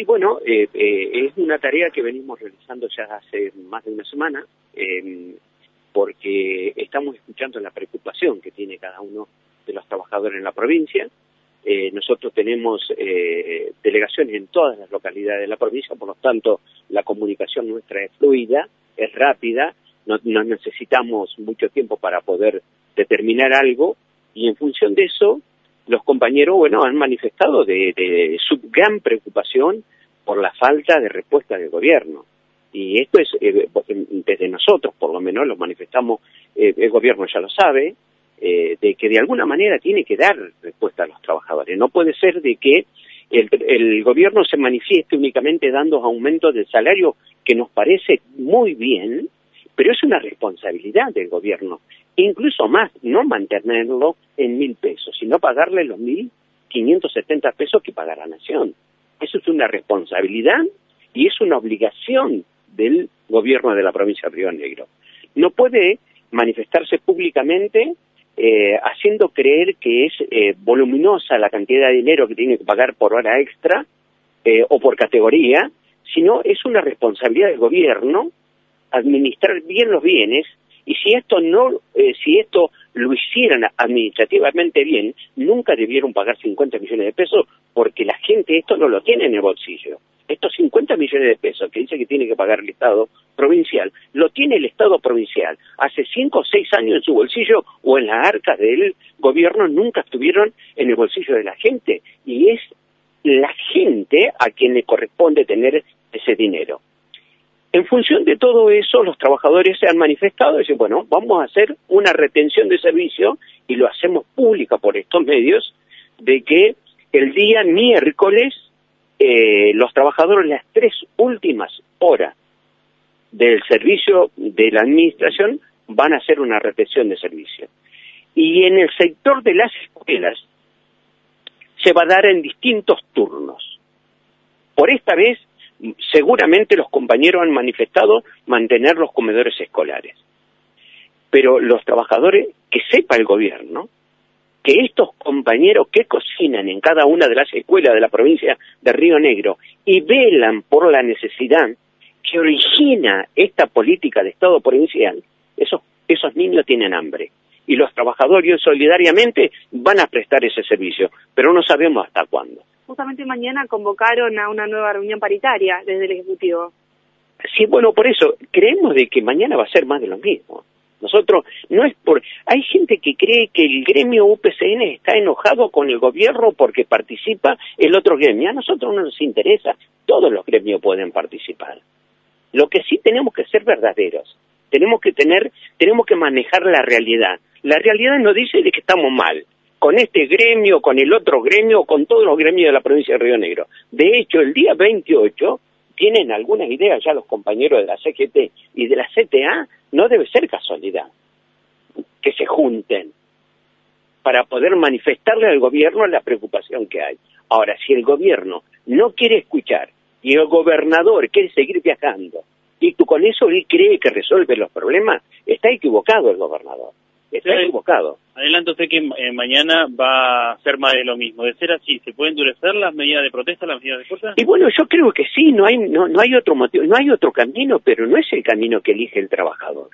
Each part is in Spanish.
Sí, bueno, eh, eh, es una tarea que venimos realizando ya hace más de una semana, eh, porque estamos escuchando la preocupación que tiene cada uno de los trabajadores en la provincia. Eh, nosotros tenemos eh, delegaciones en todas las localidades de la provincia, por lo tanto la comunicación nuestra es fluida, es rápida, no, no necesitamos mucho tiempo para poder determinar algo y en función de eso los compañeros, bueno, han manifestado de, de su gran preocupación por la falta de respuesta del gobierno. Y esto es, eh, desde nosotros por lo menos lo manifestamos, eh, el gobierno ya lo sabe, eh, de que de alguna manera tiene que dar respuesta a los trabajadores. No puede ser de que el, el gobierno se manifieste únicamente dando aumentos de salario que nos parece muy bien, pero es una responsabilidad del gobierno, incluso más, no mantenerlo en mil pesos, sino pagarle los mil quinientos setenta pesos que paga la nación. Eso es una responsabilidad y es una obligación del gobierno de la provincia de Río Negro. No puede manifestarse públicamente eh, haciendo creer que es eh, voluminosa la cantidad de dinero que tiene que pagar por hora extra eh, o por categoría, sino es una responsabilidad del gobierno administrar bien los bienes y si esto no, eh, si esto lo hicieran administrativamente bien, nunca debieron pagar 50 millones de pesos porque la gente esto no lo tiene en el bolsillo. Estos 50 millones de pesos que dice que tiene que pagar el Estado provincial, lo tiene el Estado provincial. Hace 5 o 6 años en su bolsillo o en la arca del gobierno nunca estuvieron en el bolsillo de la gente. Y es la gente a quien le corresponde tener ese dinero. En función de todo eso, los trabajadores se han manifestado y dicen, bueno, vamos a hacer una retención de servicio y lo hacemos pública por estos medios, de que el día miércoles eh, los trabajadores las tres últimas horas del servicio de la administración van a hacer una retención de servicio. Y en el sector de las escuelas se va a dar en distintos turnos. Por esta vez seguramente los compañeros han manifestado mantener los comedores escolares. Pero los trabajadores, que sepa el gobierno, que estos compañeros que cocinan en cada una de las escuelas de la provincia de Río Negro y velan por la necesidad que origina esta política de Estado provincial, esos, niños tienen hambre. Y los trabajadores solidariamente van a prestar ese servicio, pero no sabemos hasta cuándo justamente mañana convocaron a una nueva reunión paritaria desde el Ejecutivo. Sí, bueno, por eso creemos de que mañana va a ser más de lo mismo. Nosotros, no es por... Hay gente que cree que el gremio UPCN está enojado con el gobierno porque participa el otro gremio. A nosotros no nos interesa, todos los gremios pueden participar. Lo que sí tenemos que ser verdaderos, tenemos que tener, tenemos que manejar la realidad. La realidad nos dice de que estamos mal, con este gremio, con el otro gremio, con todos los gremios de la provincia de Río Negro. De hecho, el día 28 tienen algunas ideas ya los compañeros de la CGT y de la CTA, no debe ser casualidad que se junten para poder manifestarle al gobierno la preocupación que hay. Ahora, si el gobierno no quiere escuchar y el gobernador quiere seguir viajando y tú con eso él cree que resuelve los problemas, está equivocado el gobernador. Está equivocado. Adelante usted que eh, mañana va a ser más de lo mismo. De ser así, ¿se pueden endurecer las medidas de protesta, las medidas de fuerza? Y bueno, yo creo que sí, no hay, no, no hay otro motivo, no hay otro camino, pero no es el camino que elige el trabajador.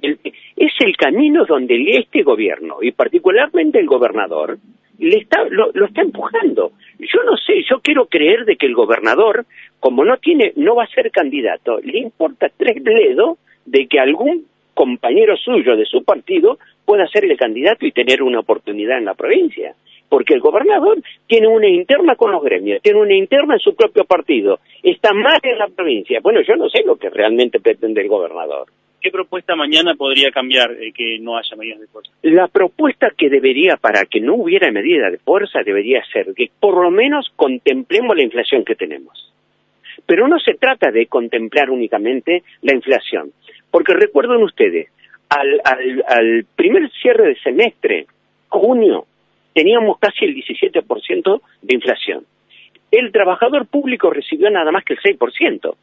es el camino donde este gobierno, y particularmente el gobernador, le está, lo, lo está empujando. Yo no sé, yo quiero creer de que el gobernador, como no tiene, no va a ser candidato, le importa tres bledos de que algún compañero suyo de su partido pueda ser el candidato y tener una oportunidad en la provincia. Porque el gobernador tiene una interna con los gremios, tiene una interna en su propio partido, está más en la provincia. Bueno, yo no sé lo que realmente pretende el gobernador. ¿Qué propuesta mañana podría cambiar eh, que no haya medidas de fuerza? La propuesta que debería, para que no hubiera medida de fuerza, debería ser que por lo menos contemplemos la inflación que tenemos. Pero no se trata de contemplar únicamente la inflación, porque recuerden ustedes, al, al, al primer cierre de semestre, junio, teníamos casi el 17% de inflación. El trabajador público recibió nada más que el 6%.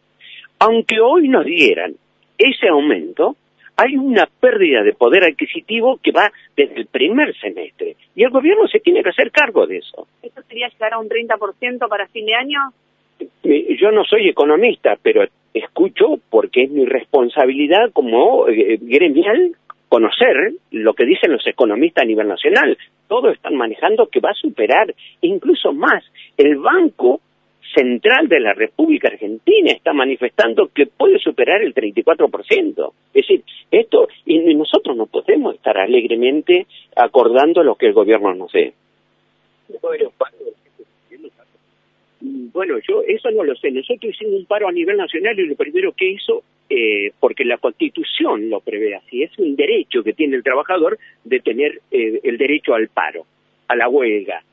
Aunque hoy nos dieran ese aumento, hay una pérdida de poder adquisitivo que va desde el primer semestre. Y el gobierno se tiene que hacer cargo de eso. ¿Esto sería llegar a un 30% para fin de año? yo no soy economista, pero escucho porque es mi responsabilidad como eh, gremial conocer lo que dicen los economistas a nivel nacional. Todos están manejando que va a superar incluso más. El Banco Central de la República Argentina está manifestando que puede superar el 34%. Es decir, esto, y nosotros no podemos estar alegremente acordando lo que el gobierno nos dé. Bueno, yo eso no lo sé. Nosotros hicimos un paro a nivel nacional y lo primero que hizo, eh, porque la Constitución lo prevé así, es un derecho que tiene el trabajador de tener eh, el derecho al paro, a la huelga.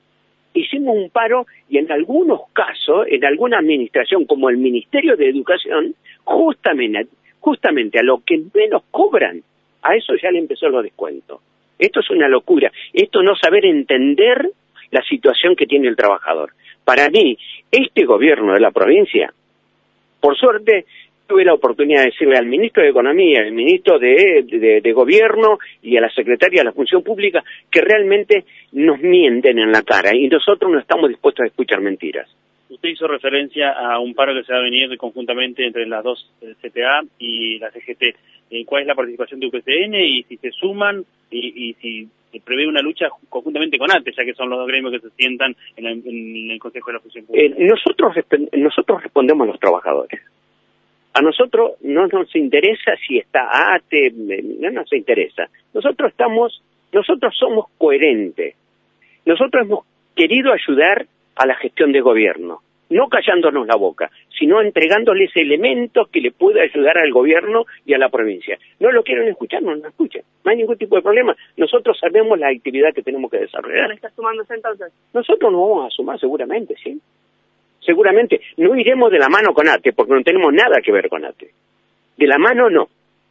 Hicimos un paro y en algunos casos, en alguna administración como el Ministerio de Educación, justamente, justamente a lo que menos cobran, a eso ya le empezó los descuentos. Esto es una locura. Esto no saber entender la situación que tiene el trabajador. Para mí, este gobierno de la provincia, por suerte, tuve la oportunidad de decirle al ministro de Economía, al ministro de, Gobierno y a la secretaria de la Función Pública que realmente nos mienten en la cara y nosotros no estamos dispuestos a escuchar mentiras. Usted hizo referencia a un paro que se va a venir conjuntamente entre las dos el CTA y la CGT. Eh, ¿Cuál es la participación de UPCN y si se suman y, y si prevé una lucha conjuntamente con ATE, ya que son los dos gremios que se sientan en, el Consejo de la Función Pública. Eh, nosotros, nosotros respondemos a los trabajadores. A nosotros no nos interesa si está ATE, no nos interesa. Nosotros estamos, nosotros somos coherentes. Nosotros hemos querido ayudar a la gestión de gobierno no callándonos la boca, sino entregándoles elementos que le pueda ayudar al gobierno y a la provincia. No lo quieren escuchar, no lo escuchen. No hay ningún tipo de problema. Nosotros sabemos la actividad que tenemos que desarrollar. ¿Está sumándose entonces? Nosotros nos vamos a sumar seguramente, sí. Seguramente no iremos de la mano con ATE, porque no tenemos nada que ver con ATE. De la mano no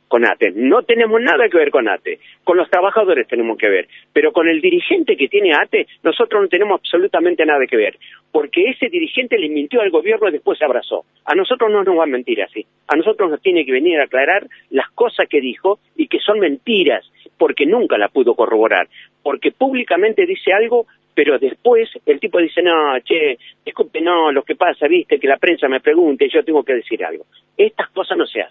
con ATE. No tenemos nada que ver con ATE. Con los trabajadores tenemos que ver. Pero con el dirigente que tiene ATE, nosotros no tenemos absolutamente nada que ver. Porque ese dirigente le mintió al gobierno y después se abrazó. A nosotros no nos va a mentir así. A nosotros nos tiene que venir a aclarar las cosas que dijo y que son mentiras, porque nunca la pudo corroborar. Porque públicamente dice algo, pero después el tipo dice, no, che, disculpe, no, lo que pasa, viste, que la prensa me pregunte, yo tengo que decir algo. Estas cosas no se hacen.